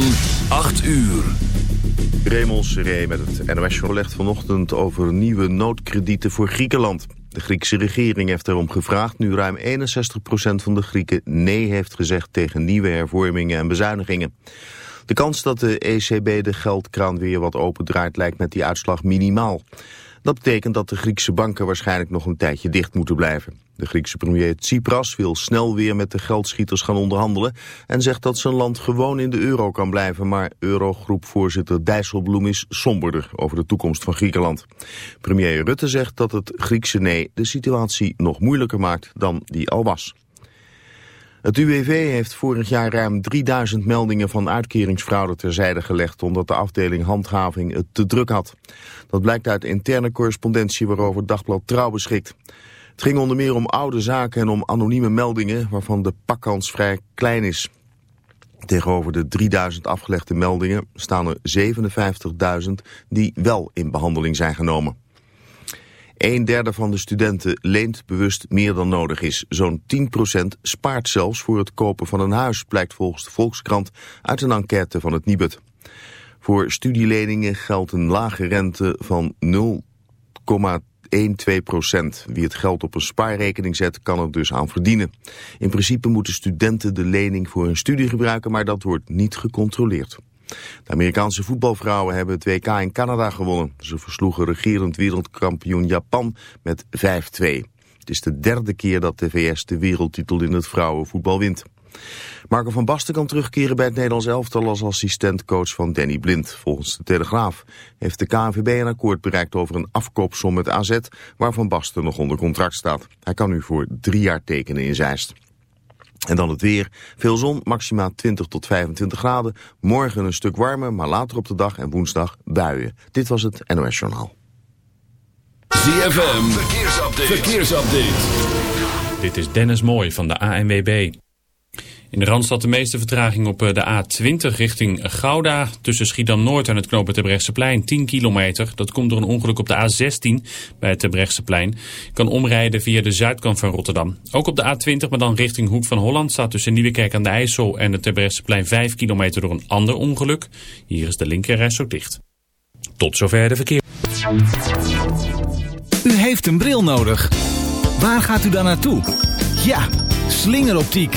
van 8 uur. Raymond Seré met het NOS legt vanochtend over nieuwe noodkredieten voor Griekenland. De Griekse regering heeft erom gevraagd nu ruim 61% van de Grieken nee heeft gezegd tegen nieuwe hervormingen en bezuinigingen. De kans dat de ECB de geldkraan weer wat opendraait lijkt met die uitslag minimaal. Dat betekent dat de Griekse banken waarschijnlijk nog een tijdje dicht moeten blijven. De Griekse premier Tsipras wil snel weer met de geldschieters gaan onderhandelen... en zegt dat zijn land gewoon in de euro kan blijven... maar Eurogroepvoorzitter Dijsselbloem is somberder over de toekomst van Griekenland. Premier Rutte zegt dat het Griekse nee de situatie nog moeilijker maakt dan die al was. Het UWV heeft vorig jaar ruim 3000 meldingen van uitkeringsfraude terzijde gelegd omdat de afdeling handhaving het te druk had. Dat blijkt uit interne correspondentie waarover Dagblad Trouw beschikt. Het ging onder meer om oude zaken en om anonieme meldingen waarvan de pakkans vrij klein is. Tegenover de 3000 afgelegde meldingen staan er 57.000 die wel in behandeling zijn genomen. Een derde van de studenten leent bewust meer dan nodig is. Zo'n 10% spaart zelfs voor het kopen van een huis, blijkt volgens de Volkskrant uit een enquête van het Nibud. Voor studieleningen geldt een lage rente van 0,12 procent. Wie het geld op een spaarrekening zet, kan er dus aan verdienen. In principe moeten studenten de lening voor hun studie gebruiken, maar dat wordt niet gecontroleerd. De Amerikaanse voetbalvrouwen hebben het WK in Canada gewonnen. Ze versloegen regerend wereldkampioen Japan met 5-2. Het is de derde keer dat de VS de wereldtitel in het vrouwenvoetbal wint. Marco van Basten kan terugkeren bij het Nederlands elftal als assistentcoach van Danny Blind. Volgens de Telegraaf heeft de KNVB een akkoord bereikt over een afkoopsom met AZ, waar Van Basten nog onder contract staat. Hij kan nu voor drie jaar tekenen in Zeist. En dan het weer. Veel zon, maximaal 20 tot 25 graden. Morgen een stuk warmer, maar later op de dag en woensdag buien. Dit was het NOS Journaal. ZFM, verkeersupdate. verkeersupdate. Dit is Dennis Mooij van de ANWB. In de Randstad de meeste vertraging op eh, de A20 richting Gouda. Tussen Schiedam-Noord en het knooppunt Terbrechtseplein 10 kilometer. Dat komt door een ongeluk op de A16 bij het. Je kan omrijden via de zuidkant van Rotterdam. Ook op de A20, maar dan richting Hoek van Holland... staat tussen Nieuwekerk aan de IJssel en het Terbrechtseplein 5 kilometer door een ander ongeluk. Hier is de linkerreis ook dicht. Tot zover de verkeer. U heeft een bril nodig. Waar gaat u dan naartoe? Ja, slingeroptiek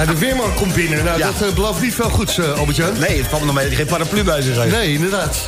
Ja, de weerman komt binnen. Nou, dat uh, belooft niet veel goeds, uh, Albert-Jan. Nee, het valt me nog mee dat geen paraplu bij zich heeft. Nee, inderdaad.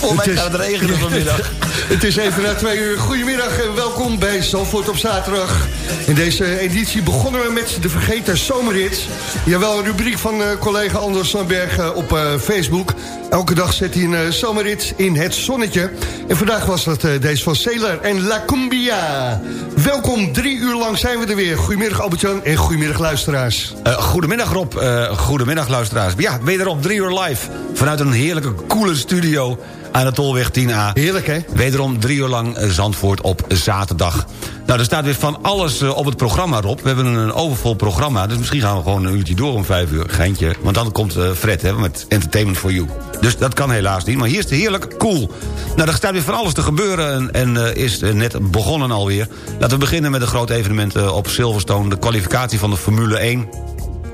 Volgens mij gaat het regenen vanmiddag. Het is even na twee uur. Goedemiddag en welkom bij Zalvoort op zaterdag. In deze editie begonnen we met de vergeten zomerrit. Jawel, een rubriek van uh, collega Anders Sandberg op Facebook. Elke dag zet hij een uh, zomerrit in het zonnetje. En vandaag was dat uh, deze van Sailor en La Cumbia. Welkom, drie uur lang zijn we er weer. Goedemiddag Albert-Jan en goedemiddag luisteraars. Uh, goedemiddag Rob, uh, goedemiddag luisteraars. Ja, wederom drie uur live vanuit een heerlijke, coole studio aan de Tolweg 10A. Heerlijk, hè? Wederom drie uur lang Zandvoort op zaterdag. Nou, er staat weer van alles op het programma, Rob. We hebben een overvol programma, dus misschien gaan we gewoon een uurtje door om vijf uur. Geintje, want dan komt uh, Fred hè, met Entertainment for You. Dus dat kan helaas niet, maar hier is het heerlijk cool. Nou, er staat weer van alles te gebeuren en, en uh, is net begonnen alweer. Laten we beginnen met een groot evenement op Silverstone. De kwalificatie van de Formule 1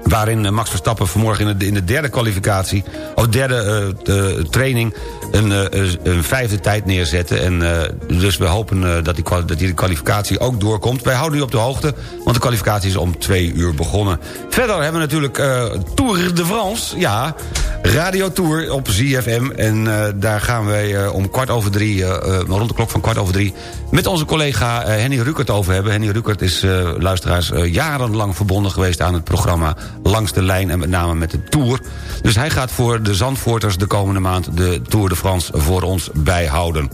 waarin Max Verstappen vanmorgen in de, in de derde kwalificatie... of derde uh, training een, uh, een vijfde tijd neerzette. En uh, dus we hopen dat, die, dat die kwalificatie ook doorkomt. Wij houden u op de hoogte, want de kwalificatie is om twee uur begonnen. Verder hebben we natuurlijk Tour de France. Ja, Radio Tour op ZFM. En daar gaan wij om kwart over drie, rond de klok van kwart over drie... met onze collega Henny Rukert over hebben. Henny Rukert is, luisteraars, jarenlang verbonden geweest aan het programma langs de lijn en met name met de Tour. Dus hij gaat voor de Zandvoorters de komende maand de Tour de France voor ons bijhouden.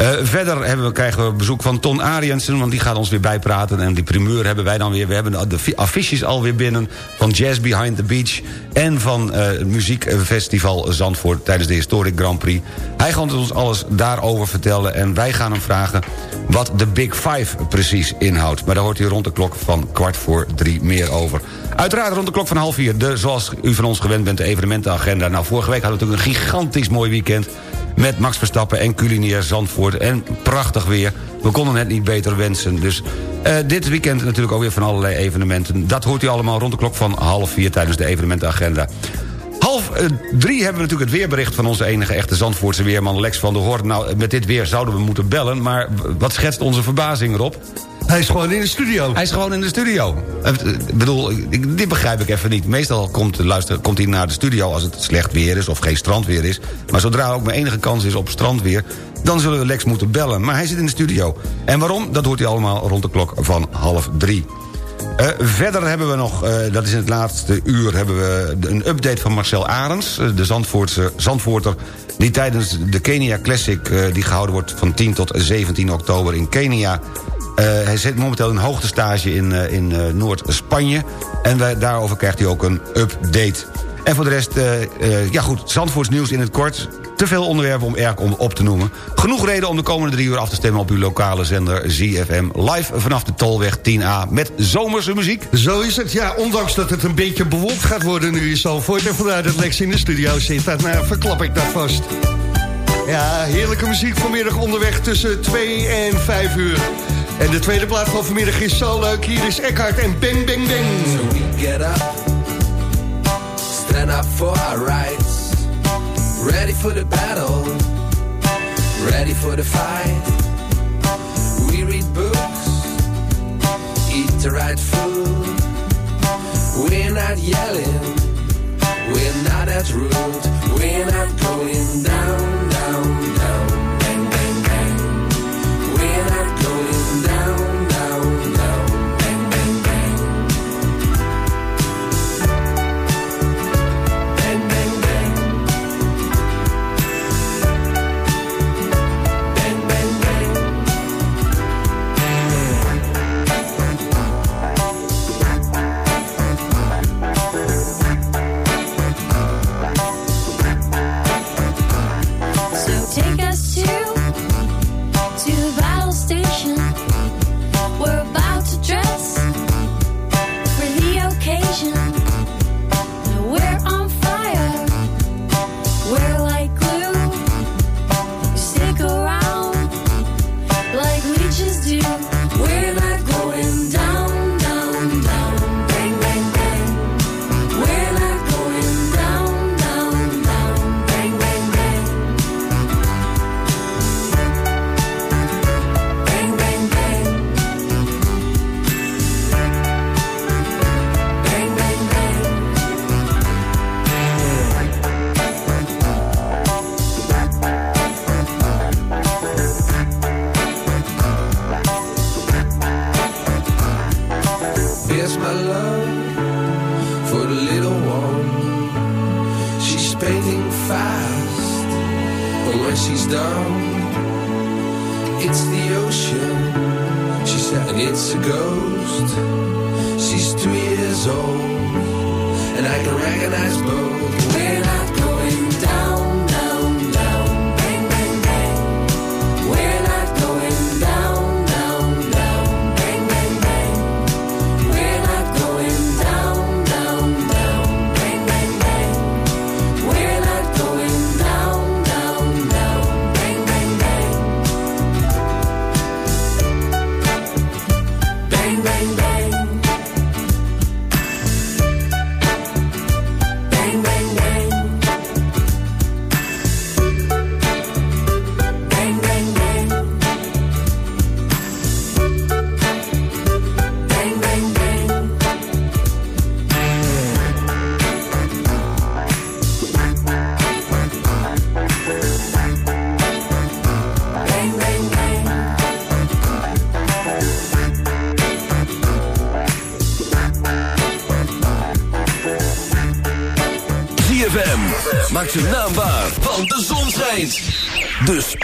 Uh, verder hebben we, krijgen we bezoek van Ton Ariensen... want die gaat ons weer bijpraten. En die primeur hebben wij dan weer. We hebben de affiches alweer binnen van Jazz Behind the Beach... en van uh, Muziekfestival Zandvoort tijdens de Historic Grand Prix. Hij gaat ons alles daarover vertellen... en wij gaan hem vragen wat de Big Five precies inhoudt. Maar daar hoort u rond de klok van kwart voor drie meer over. Uiteraard rond de klok van half vier, de, zoals u van ons gewend bent, de evenementenagenda. Nou, vorige week hadden we natuurlijk een gigantisch mooi weekend... met Max Verstappen en culinair Zandvoort en prachtig weer. We konden het niet beter wensen. Dus uh, dit weekend natuurlijk ook weer van allerlei evenementen. Dat hoort u allemaal rond de klok van half vier tijdens de evenementenagenda. Half uh, drie hebben we natuurlijk het weerbericht van onze enige echte Zandvoortse weerman Lex van der Hoorn. Nou, met dit weer zouden we moeten bellen, maar wat schetst onze verbazing erop? Hij is gewoon in de studio. Hij is gewoon in de studio. Ik bedoel, dit begrijp ik even niet. Meestal komt, luister, komt hij naar de studio als het slecht weer is... of geen strandweer is. Maar zodra ook maar enige kans is op strandweer... dan zullen we Lex moeten bellen. Maar hij zit in de studio. En waarom? Dat hoort hij allemaal rond de klok van half drie. Eh, verder hebben we nog, eh, dat is in het laatste uur... hebben we een update van Marcel Arends, eh, de Zandvoortse, Zandvoorter... die tijdens de Kenia Classic, eh, die gehouden wordt van 10 tot 17 oktober in Kenia... eh, hij zit momenteel in hoogtestage in, eh, in eh, Noord-Spanje... en daarover krijgt hij ook een update. En voor de rest, ja goed, Zandvoorts nieuws in het kort... Te veel onderwerpen om erg op te noemen. Genoeg reden om de komende drie uur af te stemmen op uw lokale zender ZFM. Live vanaf de Tolweg 10A met zomerse muziek. Zo is het, ja, ondanks dat het een beetje bewolkt gaat worden nu in Zalvoort... en vandaar dat Lex in de studio zit, dan nou, verklap ik dat vast. Ja, heerlijke muziek vanmiddag onderweg tussen 2 en 5 uur. En de tweede plaat van vanmiddag is zo leuk. Hier is Eckhart en Bang Bang Bang. So we get up, stand up for our rights, ready for the battle, ready for the fight. We read books, eat the right food. We're not yelling, we're not as rude, we're not going down,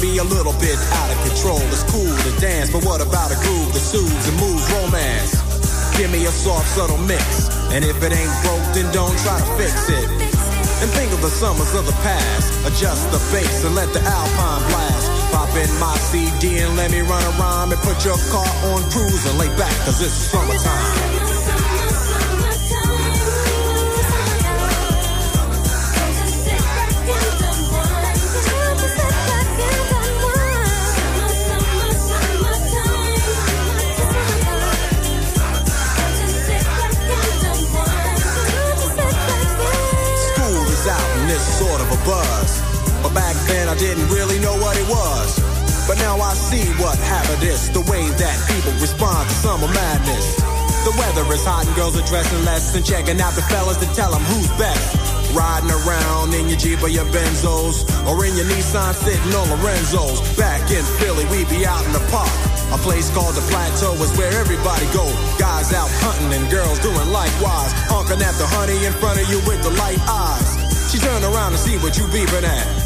Be a little bit out of control. It's cool to dance, but what about a groove that soothes and moves romance? Give me a soft, subtle mix. And if it ain't broke, then don't try to fix it. And think of the summers of the past. Adjust the bass and let the alpine blast. Pop in my CD and let me run a rhyme and put your car on cruise and lay back, cause it's summertime. Summer madness. The weather is hot and girls are dressing less and checking out the fellas to tell them who's best. Riding around in your Jeep or your Benzos, or in your Nissan sitting on Lorenzo's. Back in Philly, we be out in the park. A place called the Plateau is where everybody go. Guys out hunting and girls doing likewise. Honking at the honey in front of you with the light eyes. She turn around and see what you beeping at.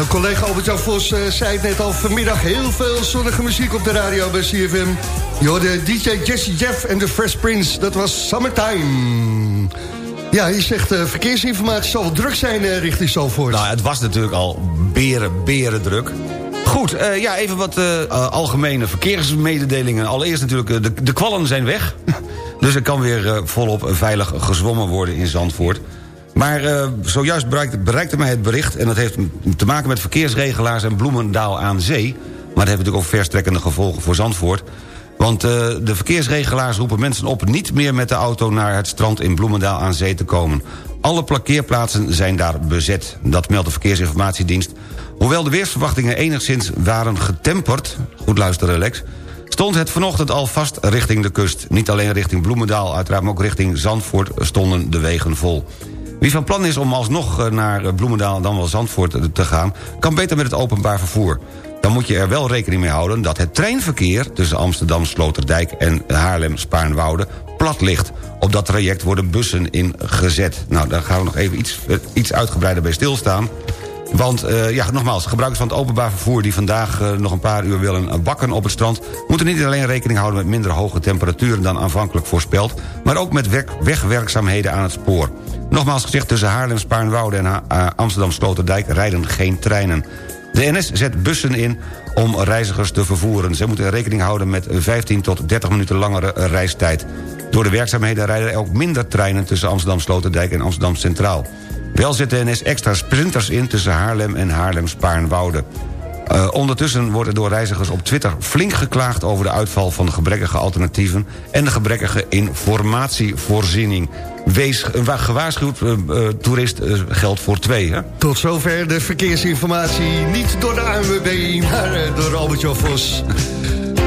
Collega Albert-Jan Vos eh, zei het net al vanmiddag. Heel veel zonnige muziek op de radio bij CFM. Je hoorde DJ Jesse Jeff en de Fresh Prince. Dat was Summertime. Ja, je zegt uh, verkeersinformatie zal wel druk zijn uh, richting Zalvoort. Nou, het was natuurlijk al beren, beren druk. Goed, ja, even wat algemene verkeersmededelingen. Allereerst natuurlijk, de, de kwallen zijn weg. dus er kan weer volop veilig gezwommen worden in Zandvoort. Maar uh, zojuist bereikte, bereikte mij het bericht... en dat heeft te maken met verkeersregelaars en Bloemendaal aan zee... maar dat heeft natuurlijk ook verstrekkende gevolgen voor Zandvoort... want uh, de verkeersregelaars roepen mensen op... niet meer met de auto naar het strand in Bloemendaal aan zee te komen. Alle parkeerplaatsen zijn daar bezet. Dat meldt de Verkeersinformatiedienst. Hoewel de weersverwachtingen enigszins waren getemperd... goed luisteren Lex stond het vanochtend al vast richting de kust. Niet alleen richting Bloemendaal, uiteraard maar ook richting Zandvoort stonden de wegen vol. Wie van plan is om alsnog naar Bloemendaal en dan wel Zandvoort te gaan... kan beter met het openbaar vervoer. Dan moet je er wel rekening mee houden dat het treinverkeer... tussen Amsterdam, Sloterdijk en Haarlem-Spaarnwoude plat ligt. Op dat traject worden bussen ingezet. Nou, daar gaan we nog even iets, iets uitgebreider bij stilstaan. Want uh, ja, nogmaals, gebruikers van het openbaar vervoer... die vandaag uh, nog een paar uur willen bakken op het strand... moeten niet alleen rekening houden met minder hoge temperaturen... dan aanvankelijk voorspeld... maar ook met weg wegwerkzaamheden aan het spoor. Nogmaals gezegd, tussen Haarlem, Spaarnwoude en uh, Amsterdam-Sloterdijk... rijden geen treinen. De NS zet bussen in om reizigers te vervoeren. Ze moeten rekening houden met 15 tot 30 minuten langere reistijd. Door de werkzaamheden rijden er ook minder treinen... tussen Amsterdam-Sloterdijk en Amsterdam Centraal. Wel zet de NS extra sprinters in tussen Haarlem en Haarlem-Spaarnwoude. Uh, ondertussen wordt er door reizigers op Twitter flink geklaagd... over de uitval van de gebrekkige alternatieven... en de gebrekkige informatievoorziening. Wees gewaarschuwd, uh, uh, toerist geldt voor twee. Hè? Tot zover de verkeersinformatie. Niet door de ANWB, maar door Albert-Jan Vos.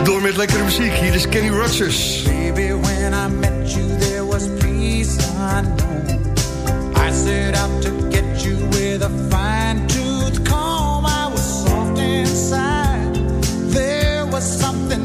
door met lekkere muziek. Hier is Kenny Rogers. Baby, when I met you, there was peace. I set out to get you with a fine tooth comb. I was soft inside. There was something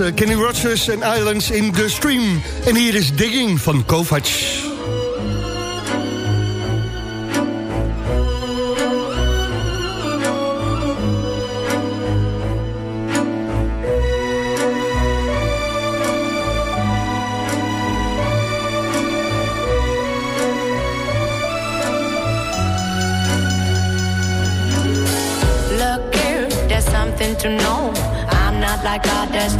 was eh, Kenny Rogers en Islands in the Stream. En hier is Digging van Kovac. Look here, there's something to know. I'm not like others, this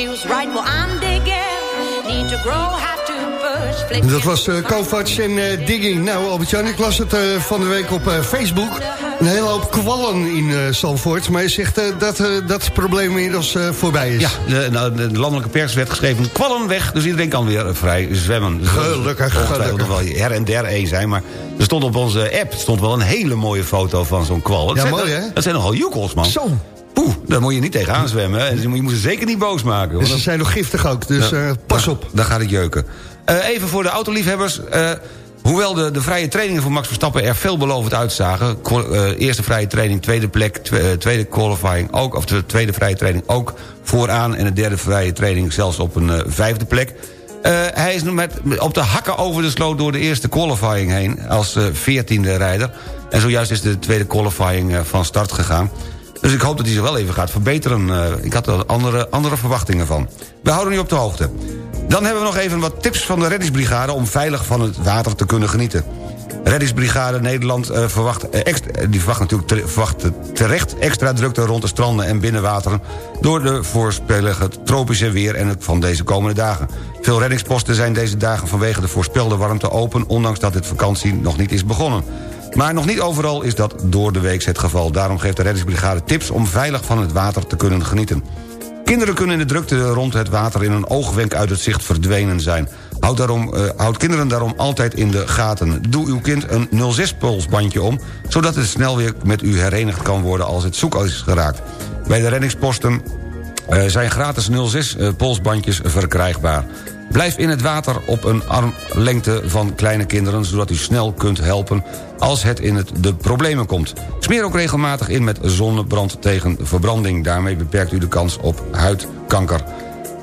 Feels right. Well, I'm digging, need to grow, have to push. Dat was eh Kovac en eh, Digging. Nou, Albert-Jan, ik las het eh, van de week op eh, Facebook. Een hele hoop kwallen in eh Zandvoort. Maar je zegt eh, dat eh, dat probleem inmiddels eh, voorbij is. Ja, de, nou, de landelijke pers werd geschreven kwallen weg, dus iedereen kan weer vrij zwemmen. Dus Gelukkig, gelukkig. nog wel her en der één zijn, maar er stond op onze app stond wel een hele mooie foto van zo'n kwal. Dat Ja, zijn, mooi, dat- hè? Dat zijn nogal joekels, man. Zo. Poeh, daar moet je niet tegenaan zwemmen. En Je moet ze zeker niet boos maken. En want ze dan- zijn nog giftig ook, dus eh, pas op. Dan gaat het jeuken. Eh, even voor de autoliefhebbers. eh, hoewel de, de vrije trainingen voor Max Verstappen er veelbelovend uitzagen... eerste vrije training, tweede plek, twe- tweede qualifying ook... of de tweede vrije training ook vooraan... en de derde vrije training zelfs op een vijfde plek... Hij is met, op de hakken over de sloot door de eerste qualifying heen... als veertiende rijder. En zojuist is de tweede qualifying van start gegaan. Dus ik hoop dat hij zich wel even gaat verbeteren. Eh, ik had er andere, andere verwachtingen van. We houden u op de hoogte. Dan hebben we nog even wat tips van de reddingsbrigade... om veilig van het water te kunnen genieten. Reddingsbrigade Nederland eh, verwacht, eh, eh, die verwacht natuurlijk verwacht terecht extra drukte rond de stranden en binnenwateren... door de voorspelige tropische weer en het van deze komende dagen. Veel reddingsposten zijn deze dagen vanwege de voorspelde warmte open... ondanks dat het vakantie nog niet is begonnen. Maar nog niet overal is dat door de week het geval. Daarom geeft de reddingsbrigade tips om veilig van het water te kunnen genieten. Kinderen kunnen in de drukte rond het water in een oogwenk uit het zicht verdwenen zijn. Houd, daarom, eh, houd kinderen daarom altijd in de gaten. Doe uw kind een 06-polsbandje om... zodat het snel weer met u herenigd kan worden als het zoek is geraakt. Bij de reddingsposten eh, zijn gratis 06 eh, polsbandjes verkrijgbaar. Blijf in het water op een armlengte van kleine kinderen... zodat u snel kunt helpen als het in het de problemen komt. Smeer ook regelmatig in met zonnebrand tegen verbranding. Daarmee beperkt u de kans op huidkanker.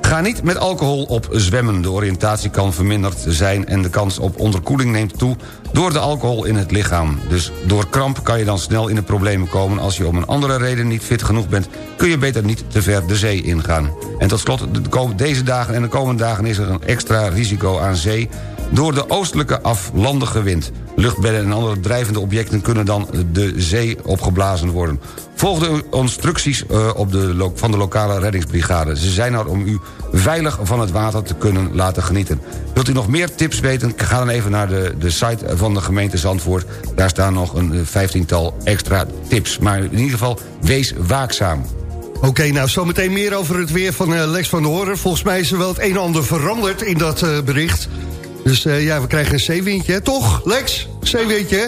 Ga niet met alcohol op zwemmen. De oriëntatie kan verminderd zijn en de kans op onderkoeling neemt toe... door de alcohol in het lichaam. Dus door kramp kan je dan snel in de problemen komen... als je om een andere reden niet fit genoeg bent... kun je beter niet te ver de zee ingaan. En tot slot, deze dagen en de komende dagen is er een extra risico aan zee... door de oostelijke aflandige wind. Luchtbedden en andere drijvende objecten kunnen dan de zee opgeblazen worden. Volg de instructies eh, op de van de lokale reddingsbrigade. Ze zijn er om u veilig van het water te kunnen laten genieten. Wilt u nog meer tips weten? Ga dan even naar de, de site van de gemeente Zandvoort. Daar staan nog een eh, vijftiental extra tips. Maar in ieder geval, wees waakzaam. Oké, nou zometeen meer over het weer van eh, Lex van der Hoorn. Volgens mij is er wel het een en ander veranderd in dat bericht. Dus eh, ja, we krijgen een zeewindje, hè? toch Lex? Zeewindje, hè?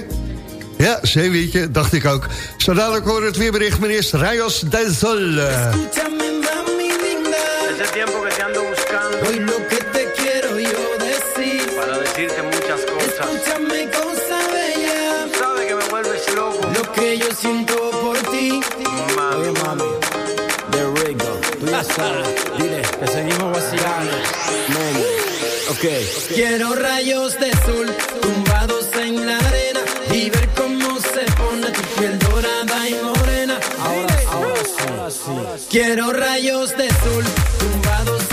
Ja, zeewindje, dacht ik ook. Zo dadelijk horen we het weerbericht, meneer Rayos del Sol. Escúchame, mami linda. Ese tiempo que te ando buscando. Hoy lo que te quiero yo decir. Para decirte muchas cosas. Escúchame, cosa bella. Sabe que me vuelves loco. Lo que yo siento por ti. Mami. Oye, mami. The Rigo. Tú ya sabes. Dile que seguimos vacilando. Mami. Quiero rayos de sol tumbados en la arena y ver cómo se pone tu piel dorada y morena. Ahora, ahora sí. Quiero rayos de sol tumbados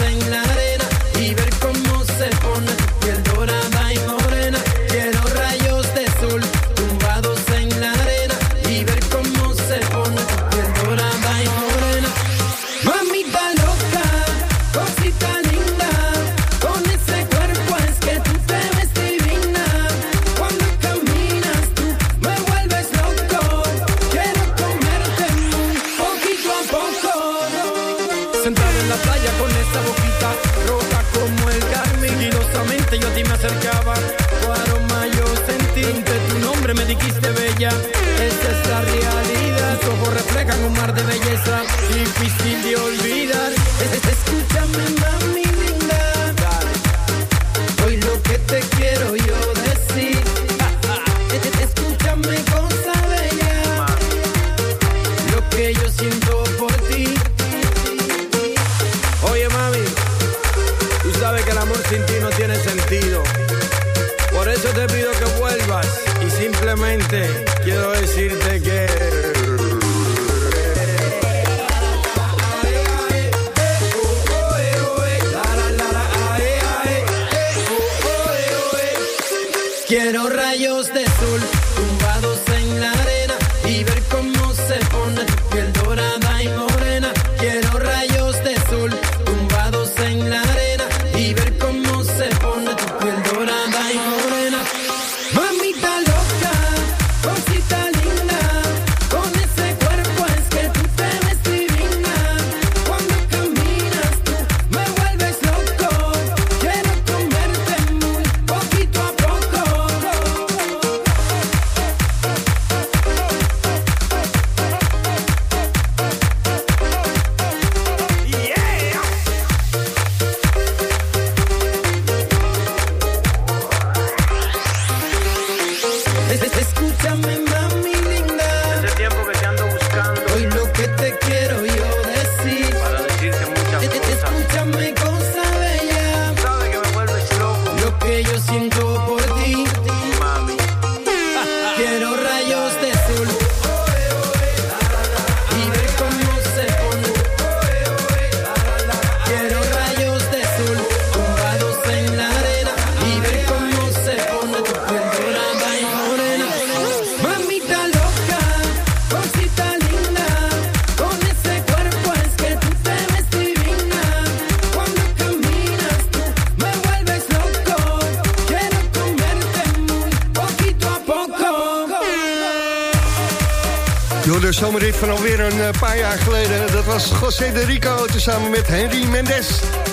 Tezamen met Henry Mendes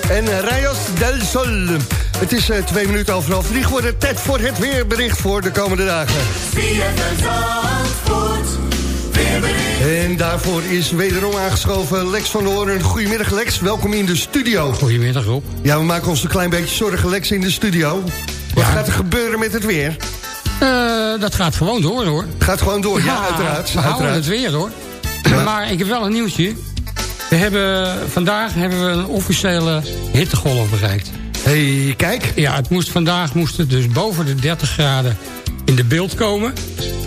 en Rayos del Sol. Het is eh, twee minuten over half drie geworden. Tijd voor het weerbericht voor de komende dagen. En daarvoor is wederom aangeschoven Lex van der Hoorn. Goedemiddag Lex, welkom in de studio. Goedemiddag Rob. Ja, we maken ons een klein beetje zorgen Lex in de studio. Wat Ja. gaat er gebeuren met het weer? Eh, dat gaat gewoon door hoor. Gaat gewoon door, ja, uiteraard. We houden uiteraard. het weer hoor. Maar ik heb wel een nieuwtje. We hebben, vandaag hebben we een officiële hittegolf bereikt. hey, kijk. Ja, het moest, vandaag moest het dus boven de 30 graden in de beeld komen.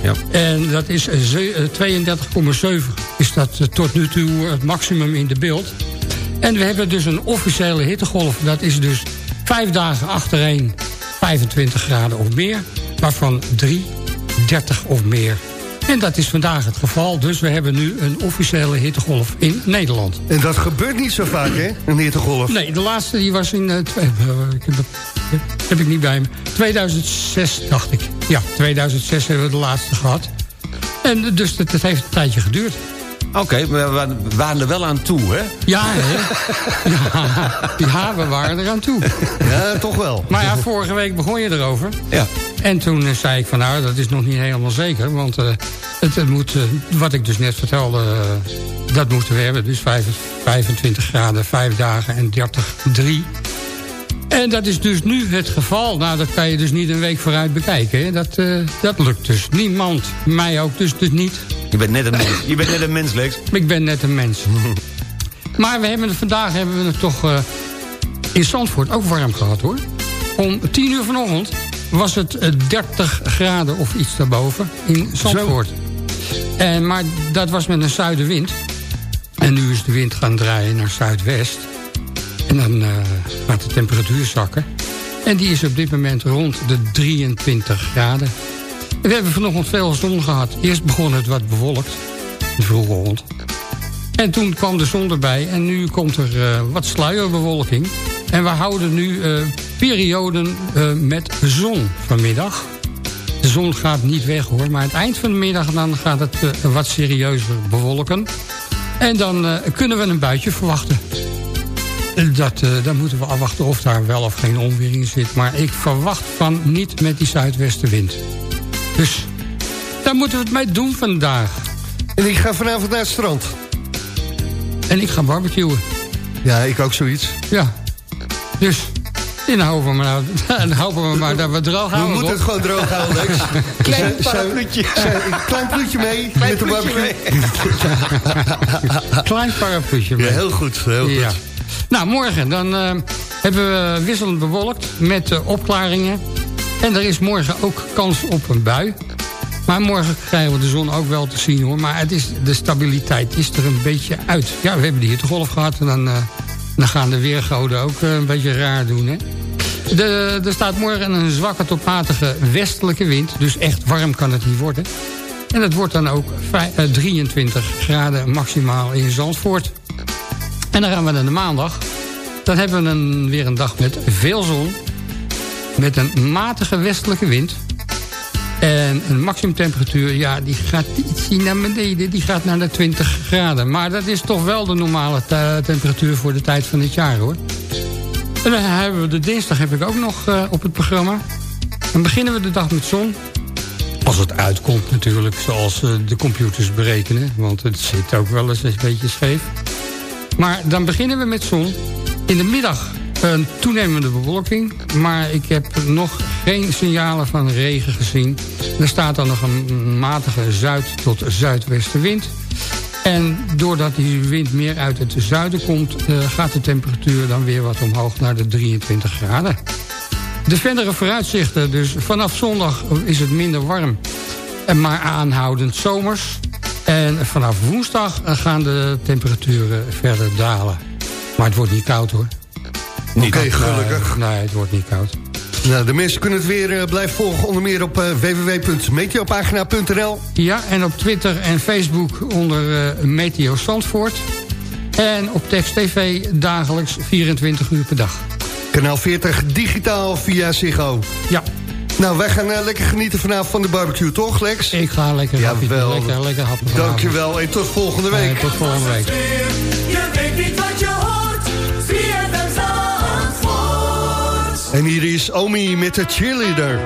Ja. En dat is eh, ze- eh, 32,7 is dat eh, tot nu toe het maximum in de beeld. En we hebben dus een officiële hittegolf. Dat is dus vijf dagen achtereen 25 graden of meer. Waarvan drie 30 of meer. En dat is vandaag het geval. Dus we hebben nu een officiële hittegolf in Nederland. En dat gebeurt niet zo vaak, hè? Een hittegolf. Nee, de laatste die was in... ik heb, ik niet bij me. 2006, dacht ik. Ja, 2006 hebben we de laatste gehad. En dus het heeft een tijdje geduurd. Oké, maar we waren er wel aan toe, hè? Ja, hè? ja, we waren er aan toe. Ja, toch wel. Maar ja, vorige week begon je erover. Ja. En toen eh, zei ik van nou, dat is nog niet helemaal zeker. Want eh, het, het moet, eh, wat ik dus net vertelde, dat moeten we hebben. Dus vijf- 25 graden, 5 dagen en 30, 3. En dat is dus nu het geval. Nou, dat kan je dus niet een week vooruit bekijken. Hè. Dat, eh, dat lukt dus. Niemand, mij ook dus, dus niet. Je bent net een mens. Je bent net een mens, Lex. Ik ben net een mens. maar we hebben het, vandaag hebben we het toch eh, in Zandvoort ook warm gehad hoor. Om 10 uur vanochtend was het eh, 30 graden of iets daarboven in Zandvoort. En, maar dat was met een zuidenwind. En nu is de wind gaan draaien naar zuidwest. En dan eh, gaat de temperatuur zakken. En die is op dit moment rond de 23 graden. We hebben vanochtend veel zon gehad. Eerst begon het wat bewolkt. De vroege ochtend. En toen kwam de zon erbij. En nu komt er eh, wat sluierbewolking. En we houden nu eh, perioden eh, met zon vanmiddag. De zon gaat niet weg hoor. Maar aan het eind van de middag dan gaat het eh, wat serieuzer bewolken. En dan eh, kunnen we een buitje verwachten. Dat, eh, dan moeten we afwachten of daar wel of geen onweer in zit. Maar ik verwacht van niet met die zuidwestenwind. Dus daar moeten we het mee doen vandaag. En ik ga vanavond naar het strand. En ik ga barbecuen. Ja, ik ook zoiets. Ja. Dus, dan hopen we maar, dan we maar dat we droog We houden. moeten het gewoon droog houden, Lex. Klein parapluutje. klein pluutje mee met de barbecue. Klein parapluutje. Ja, mee. heel goed, heel goed. Ja. Nou, morgen dan eh, hebben we wisselend bewolkt met eh, opklaringen. En er is morgen ook kans op een bui. Maar morgen krijgen we de zon ook wel te zien hoor. Maar het is, de stabiliteit is er een beetje uit. Ja, we hebben die hittegolf gehad. En dan, eh, dan gaan de weergoden ook een beetje raar doen hè. De, er staat morgen een zwakke tot matige westelijke wind. Dus echt warm kan het niet worden. En het wordt dan ook vij- eh, 23 graden maximaal in Zandvoort. En dan gaan we naar de maandag. Dan hebben we een, weer een dag met veel zon. Met een matige westelijke wind. En een maximumtemperatuur, ja, die gaat ietsje naar beneden. Die gaat naar de 20 graden. Maar dat is toch wel de normale te- temperatuur voor de tijd van het jaar, hoor. En dan hebben we de dinsdag heb ik ook nog eh, op het programma. Dan beginnen we de dag met zon. Als het uitkomt natuurlijk, zoals eh, de computers berekenen. Want het zit ook wel eens een beetje scheef. Maar dan beginnen we met zon. In de middag een toenemende bewolking. Maar ik heb nog geen signalen van regen gezien. Er staat dan nog een matige zuid- tot zuidwestenwind. En doordat die wind meer uit het zuiden komt... eh, gaat de temperatuur dan weer wat omhoog naar de 23 graden. De verdere vooruitzichten, dus vanaf zondag is het minder warm. En maar aanhoudend zomers. En vanaf woensdag gaan de temperaturen verder dalen. Maar het wordt niet koud hoor. Oké, gelukkig. Nee, het wordt niet koud. Nou, de mensen kunnen het weer eh, blijven volgen. Onder meer op eh, www.meteopagina.nl. Ja, en op Twitter en Facebook onder eh, Meteo Zandvoort. En op Text TV dagelijks 24 uur per dag. Kanaal 40 digitaal via Ziggo. Ja. Nou, wij gaan eh, lekker genieten vanavond van de barbecue, toch Lex? Ik ga lekker happy, Jawel. lekker, lekker happy. Dankjewel en tot volgende week. Eh, tot volgende week. Je weet niet wat je hoort. ZFM Zandvoort. En hier is Omi met de cheerleader.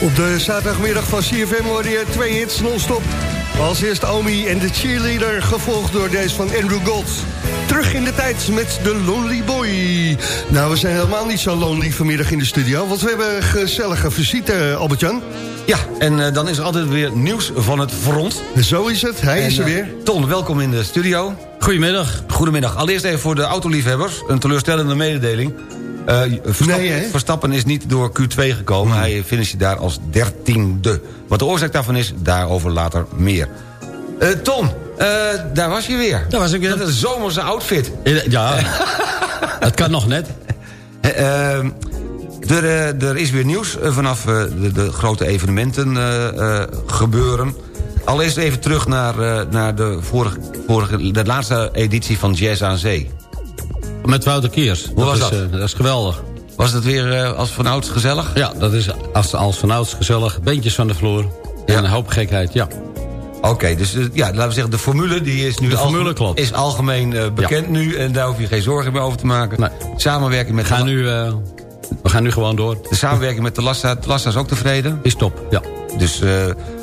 Op de zaterdagmiddag van CFM hoorde je twee hits non-stop. Als eerst Omi en de cheerleader, gevolgd door deze van Andrew Gold. Terug in de tijd met de Lonely Boy. Nou, we zijn helemaal niet zo lonely vanmiddag in de studio... want we hebben een gezellige visite, Albert-Jan. Ja, en eh, dan is er altijd weer nieuws van het front. Zo is het, hij is er eh, weer. Ton, welkom in de studio. Goedemiddag. Goedemiddag. Allereerst even voor de autoliefhebbers. Een teleurstellende mededeling. Eh, Verstappen, Nee, hè? Hmm. Verstappen is niet door Q2 gekomen. Hij finishte daar als dertiende. Wat de oorzaak daarvan is, daarover later meer. Eh Ton, eh, daar was je weer. Daar was ik weer. Met een zomerse outfit. Ja, het kan nog net. Eh, eh, er, eh, er is weer nieuws eh, vanaf eh, de, de grote evenementen eh, eh, gebeuren. Allereerst even terug naar, eh, naar de, vorige, vorige, de laatste editie van Jazz aan Zee. Met Wouter Kiers. Hoe was is, dat? eh, dat is geweldig. Was het weer eh, als vanouds gezellig? Ja, dat is als, als vanouds gezellig. Beentjes van de vloer. En een hoop gekheid, ja. Oké, dus eh, ja, laten we zeggen, de formule die is nu De formule klopt. is algemeen bekend nu... en daar hoef je geen zorgen meer over te maken. Samenwerking met We gaan, de, nu, we gaan nu gewoon door. de samenwerking met de Lassa, de Lassa is ook tevreden. Is top, ja. Dus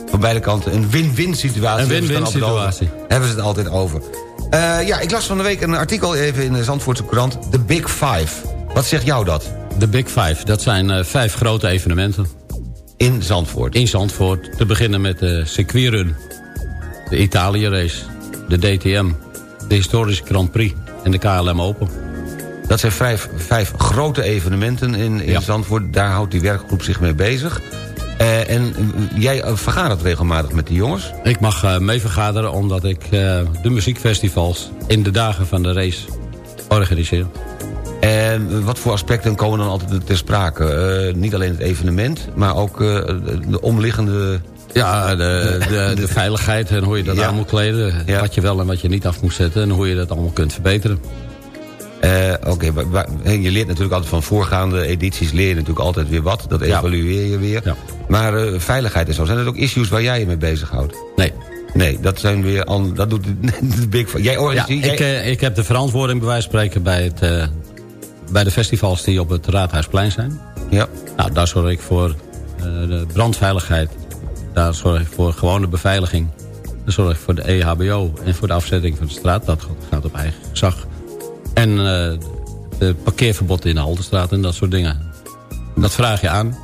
van beide kanten een win-win situatie. Een win-win situatie. Hebben ze het altijd over. Eh, ja, ik las van de week een artikel even in de Zandvoortse krant. The Big Five. Wat zegt jou dat? De Big Five, dat zijn eh, vijf grote evenementen. In Zandvoort? In Zandvoort. Te beginnen met de circuitrun. De Italië race. De DTM. De historische Grand Prix. En de KLM Open. Dat zijn vijf, vijf grote evenementen in, in Ja. Zandvoort. Daar houdt die werkgroep zich mee bezig. Eh, en eh, jij eh, vergadert regelmatig met die jongens. Ik mag eh, mee vergaderen omdat ik de muziekfestivals in de dagen van de race organiseer. En wat voor aspecten komen dan altijd ter sprake? Niet alleen het evenement, maar ook de omliggende... Ja, de, de, de veiligheid en hoe je dat Ja. aan moet kleden. Ja. Wat je wel en wat je niet af moet zetten. En hoe je dat allemaal kunt verbeteren. Eh, Oké, je leert natuurlijk altijd van voorgaande edities... leer je natuurlijk altijd weer wat. Dat evalueer je weer. Ja. Maar eh, veiligheid en zo, zijn dat ook issues waar jij je mee bezighoudt? Nee. Nee, dat zijn weer... Dat doet de, Big Five. Jij Ja, organiseert... ik, jij- eh, ik heb de verantwoording bij wijze van spreken bij, het, bij de festivals die op het Raadhuisplein zijn. ja. Nou, daar zorg ik voor de brandveiligheid. Daar zorg ik voor gewone beveiliging. Daar zorg ik voor de EHBO en voor de afzetting van de straat. Dat gaat op eigen gezag. En de parkeerverbod in de Haltestraat en dat soort dingen. Dat vraag je aan.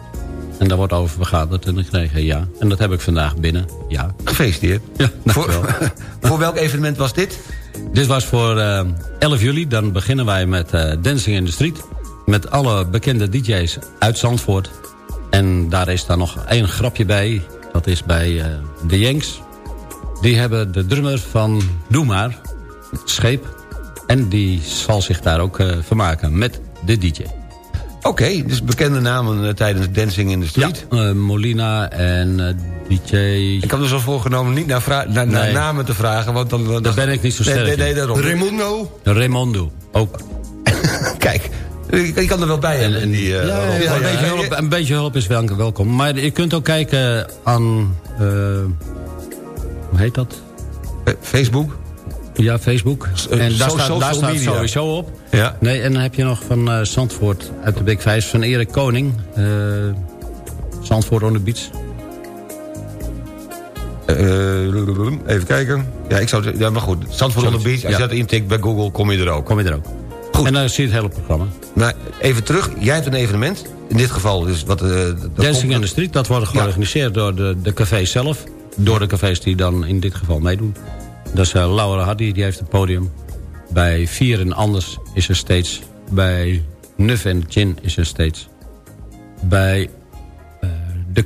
En daar wordt over vergaderd en dan krijg je ja. En dat heb ik vandaag binnen. Ja. Gefeliciteerd. Ja, Voor, voor welk evenement was dit? Dit was voor eh 11 juli. Dan beginnen wij met eh, Dancing in the Street. Met alle bekende DJ's uit Zandvoort. En daar is dan nog één grapje bij. Dat is bij de Yanks. Die hebben de drummer van Doe Maar, scheep. En die zal zich daar ook eh, vermaken met de DJ. Oké, dus bekende namen eh, tijdens Dancing in the Street. Eh, Molina en eh, DJ... Ik had me zo voorgenomen niet naar, naar, namen te vragen. Want dan, dan Daar ben ik niet zo sterk nee, nee, daarom. Raimundo. Ook. Kijk, je kan er wel bij hebben. in die, eh, Ja, ja, ja, een, beetje ja. hulp, een beetje hulp is wel, welkom. Maar je kunt ook kijken aan... eh, hoe heet dat? Facebook? Ja, Facebook. eh, en daar staat, daar staat het media. sowieso op. Ja. Nee, en dan heb je nog van eh, Zandvoort uit de Big Five van Erik Koning. eh Zandvoort on the Beach. Even kijken. Ja, ik zou, ja, maar goed. Zandvoort on the Beach. Als Ja. je dat intikt bij Google, kom je er ook. Kom je er ook. Goed. En dan zie je het hele programma. Maar even terug. Jij hebt een evenement. In dit geval dus wat... Dancing in the Street, dat wordt georganiseerd door de, de cafés zelf. Door de cafés die dan in dit geval meedoen. Dat is eh, Laura Hardy, die heeft het podium. Bij Vier en Anders is er steeds. Bij Nuf en Chin is er steeds. Bij eh, de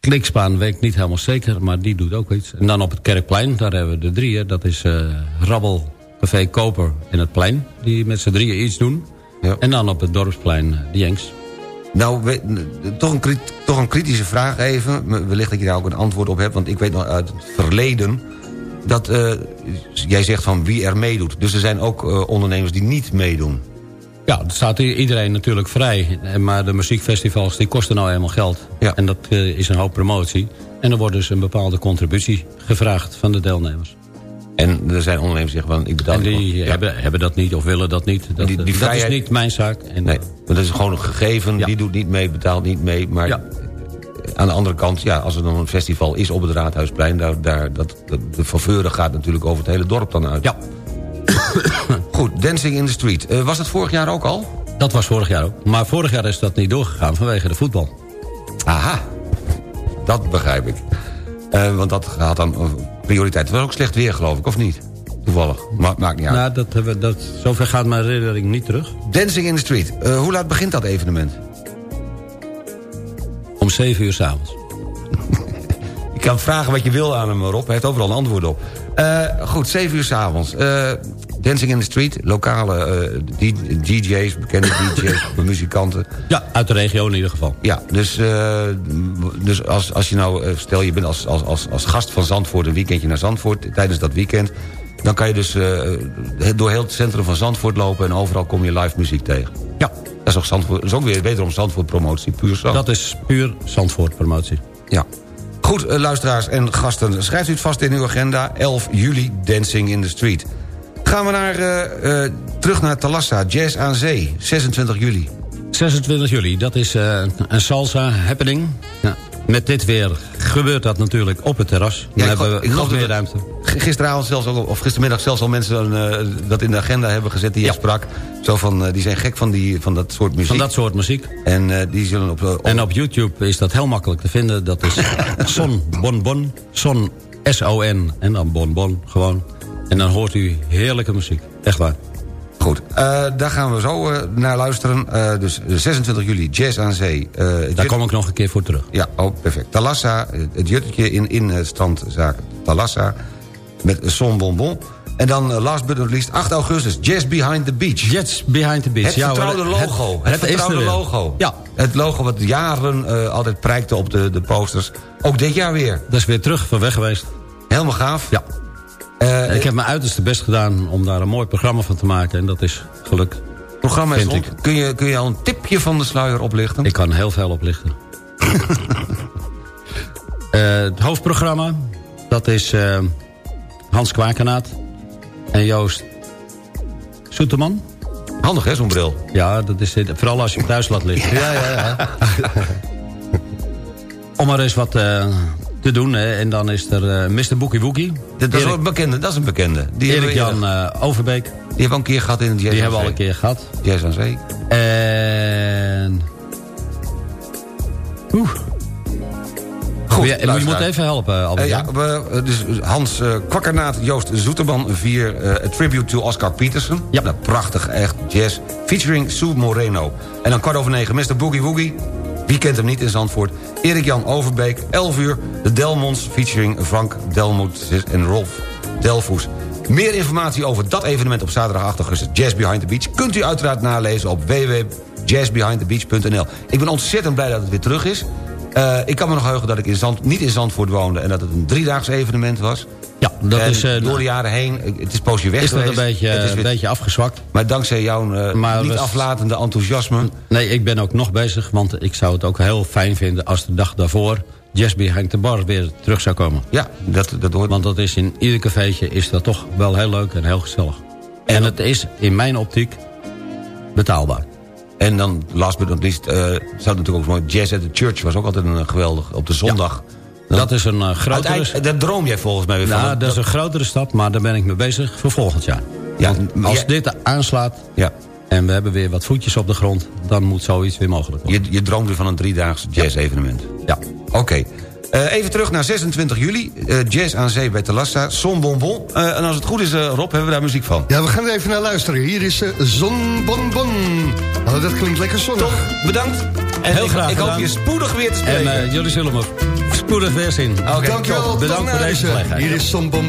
Klikspaan weet ik niet helemaal zeker, maar die doet ook iets. En dan op het Kerkplein, daar hebben we de drieën. Dat is eh, Rabbel, Café Koper en het Plein. Die met z'n drieën iets doen. Ja. En dan op het Dorpsplein de Jenks. Nou, we- toch, een, toch een kritische vraag even. Wellicht dat je daar ook een antwoord op hebt. Want ik weet nog uit het verleden... dat eh, jij zegt van wie er meedoet. Dus er zijn ook eh, ondernemers die niet meedoen. Ja, er staat iedereen natuurlijk vrij. Maar de muziekfestivals die kosten nou eenmaal geld. Ja. En dat eh, is een hoop promotie. En er wordt dus een bepaalde contributie gevraagd van de deelnemers. En er zijn ondernemers die zeggen van ik betaal... en die. Ja. hebben, hebben dat niet of willen dat niet. Dat, Die- die dat vrijheid- is niet mijn zaak. En, Nee, want dat is gewoon een gegeven. Ja. Die doet niet mee, betaalt niet mee. Maar Ja. Aan de andere kant, ja, als er dan een festival is op het Raadhuisplein... Daar, daar, dat, dat- de faveur gaat natuurlijk over het hele dorp dan uit. Ja. Goed, Dancing in the Street. Eh, was dat vorig jaar ook al? Dat was vorig jaar ook. Maar vorig jaar is dat niet doorgegaan vanwege de voetbal. Aha, dat begrijp ik. Eh, want dat had dan eh, prioriteit. Het was ook slecht weer, geloof ik, of niet? Toevallig. Ma maakt niet uit. Nou, dat, hebben we- dat, zover gaat mijn herinnering niet terug. Dancing in the Street. Hoe laat begint dat evenement? Om 7 uur s'avonds. Je kan vragen wat je wil aan hem, Rob. Hij heeft overal een antwoord op. Eh, goed, 7 uur s'avonds. Eh Dancing in the Street. Lokale eh, DJ's, bekende DJ's, muzikanten. Ja, uit de regio in ieder geval. Ja, dus, dus als, als je nou, stel je bent als, als, als, als gast van Zandvoort... een weekendje naar Zandvoort, tijdens dat weekend... dan kan je dus door heel het centrum van Zandvoort lopen... en overal kom je live muziek tegen. Dat is ook, Zandvoort, dat is ook weer wederom Zandvoort promotie, puur zo. Dat is puur Zandvoort promotie. Ja. Goed, eh, luisteraars en gasten, schrijft u het vast in uw agenda. 11 juli, Dancing in the Street. Gaan we naar, eh, eh, terug naar Talassa, Jazz aan Zee, 26 juli. 26 juli, dat is een salsa happening. Ja. Met dit weer gebeurt dat natuurlijk op het terras. Dan hebben we nog meer ruimte. Gisteravond zelfs ook, of gistermiddag zelfs al mensen eh, dat in de agenda hebben gezet die je sprak. Zo van, eh, die zijn gek van, die, van dat soort muziek. Van dat soort muziek. En eh, die zullen op... op- En op YouTube is dat heel makkelijk te vinden. Dat is Son Bon Bon. Son S-O-N. En dan Bon Bon gewoon. En dan hoort u heerlijke muziek. Echt waar. Goed, eh, daar gaan we zo eh, naar luisteren. Eh, dus 26 juli, Jazz aan Zee. Het Daar kom ik nog een keer voor terug. Ja, oh, perfect. Talassa, het juttetje in, in strandzaak Talassa. Met Son Bonbon. En dan last but not least, 8 augustus, Jazz Behind the Beach. Jazz Behind the Beach. Het Ja, vertrouwde het- logo. het Het, er vertrouwde logo. Ja. Het logo wat jaren altijd prijkte op de, de posters. Ook dit jaar weer. Dat is weer terug van weg geweest. Helemaal gaaf. Ja. Eh, ik heb mijn uiterste best gedaan om daar een mooi programma van te maken. En dat is gelukt. Het programma is rond. Kun je, kun je al een tipje van de sluier oplichten? Ik kan heel veel oplichten. Eh, het hoofdprogramma, dat is eh, Hans Kwakenaat en Joost Soeterman. Handig hè, zo'n bril. Ja, dat is. Vooral als je hem thuis laat liggen. Ja, ja, ja. Om maar eens wat te doen. Hè. En dan is er eh Mr. Boekie Wookie. Dat, dat is een bekende, dat is een bekende. Die Erik-Jan eh, Overbeek. Die hebben we een keer gehad in het Jazz Die hebben we al een keer gehad. Jazz aan Zee. En... Oeh. Goed, Ja, je moet even helpen, Albert. Eh, ja, we, dus Hans eh Kwakkernaat, Joost Zoeterman, vier a tribute to Oscar Peterson. Ja. Nou, prachtig, echt, jazz. Featuring Sue Moreno. En dan kwart over negen, Mr. Boogie Woogie. Wie kent hem niet in Zandvoort? Erik-Jan Overbeek, 11 uur. De Delmonts, featuring Frank Delmoet en Rolf Delvoes. Meer informatie over dat evenement op zaterdag 8 augustus... Jazz Behind the Beach... kunt u uiteraard nalezen op www.jazzbehindthebeach.nl. Ik ben ontzettend blij dat het weer terug is. Eh, ik kan me nog heugen dat ik in Zand, niet in Zandvoort woonde... en dat het een driedaags evenement was. Ja, dat En is... eh, door de jaren heen, eh, het is poosje weg is dat een geweest. beetje, Het is een weer- beetje afgezwakt. Maar dankzij jouw eh, Maar niet aflatende enthousiasme... Nee, ik ben ook nog bezig, want ik zou het ook heel fijn vinden... als de dag daarvoor Jazz Behind the Bar weer terug zou komen. Ja, dat, dat hoort. Want dat is in ieder cafeetje is dat toch wel heel leuk en heel gezellig. En het is in mijn optiek betaalbaar. En dan, last but not least, eh zou natuurlijk ook mooi... Jazz at the Church was ook altijd een eh, geweldig... op de zondag. Dat is een eh, grotere... Uiteindelijk, daar droom jij volgens mij weer van. Nou, dat is een grotere stap, maar daar ben ik mee bezig voor volgend jaar. Ja, Want als dit aanslaat Ja. en we hebben weer wat voetjes op de grond... dan moet zoiets weer mogelijk worden. Je, je droomt weer van een driedaags jazz-evenement. Ja. Oké. Eh, even terug naar 26 juli. eh, jazz aan zee bij Talassa. Son Bonbon. Eh, en als het goed is, eh, Rob, hebben we daar muziek van. Ja, we gaan er even naar luisteren. Hier is eh, Zon Bon Bon. Oh, dat klinkt lekker zonnig. Bedankt. En Heel ik, graag ik hoop je spoedig weer te En spreken. eh, jullie zullen me spoedig weer zien. Oké, Dankjewel. top. tot Bedankt voor deze gelegenheid. Hier is Zon Bon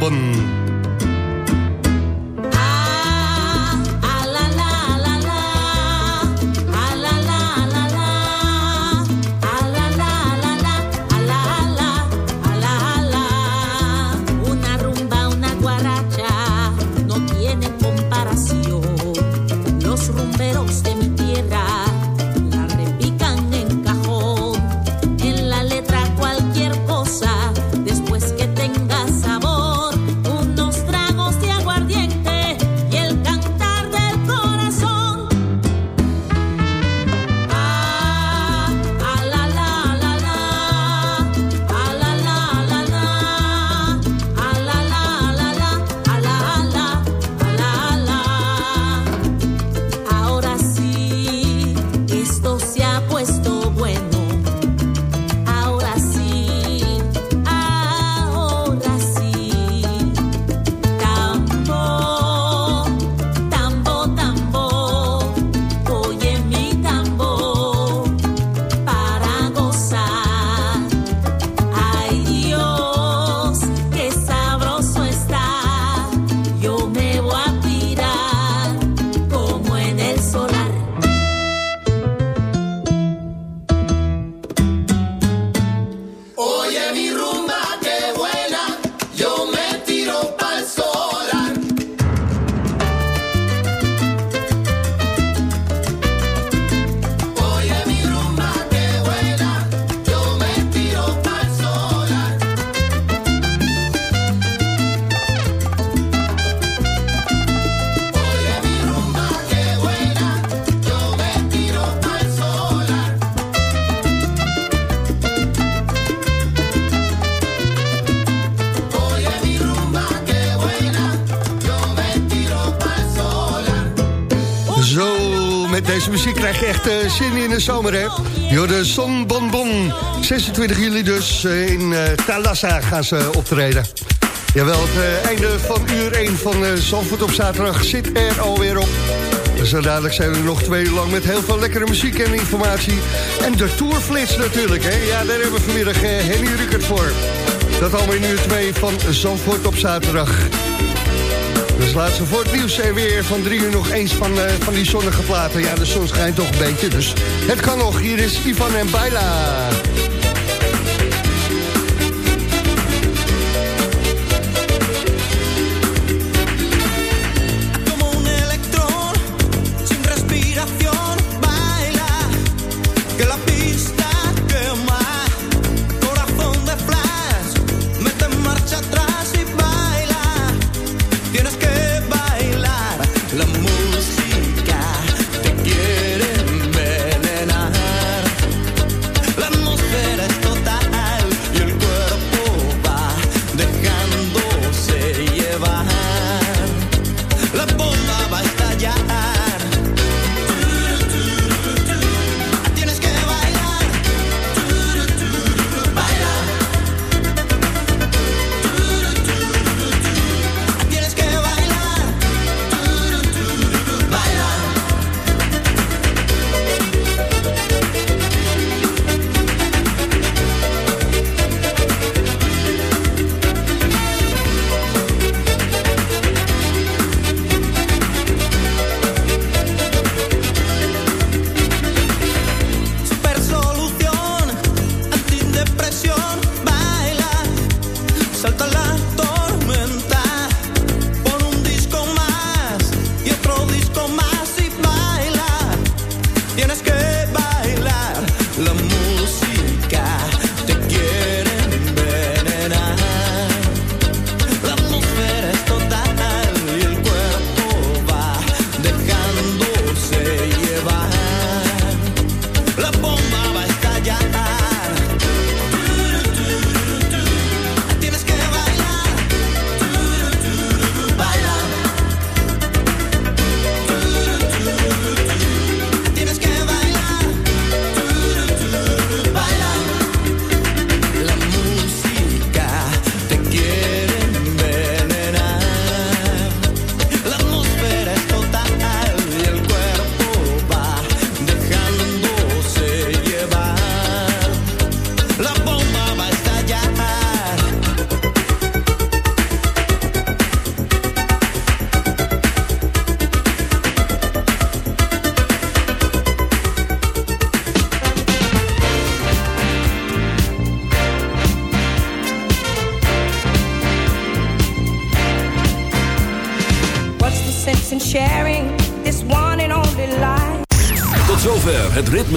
muziek krijg echt eh, zin in de zomer, hè? Yo, de Son Bonbon. 26 juli dus eh, in eh Thalassa gaan ze optreden. Jawel, het einde van uur 1 van eh Zandvoort op zaterdag zit er alweer op. Dus zo dadelijk zijn we nog twee uur lang met heel veel lekkere muziek en informatie. En de Tourflits natuurlijk, hè? Ja, daar hebben we vanmiddag Henny Rukert voor. Dat allemaal in uur 2 van Zandvoort op zaterdag. Dus laatste voor het nieuws en weer van drie uur nog eens van, eh, van die zonnige platen. Ja, de zon schijnt toch een beetje, dus het kan nog. Hier is Ivan en Baila.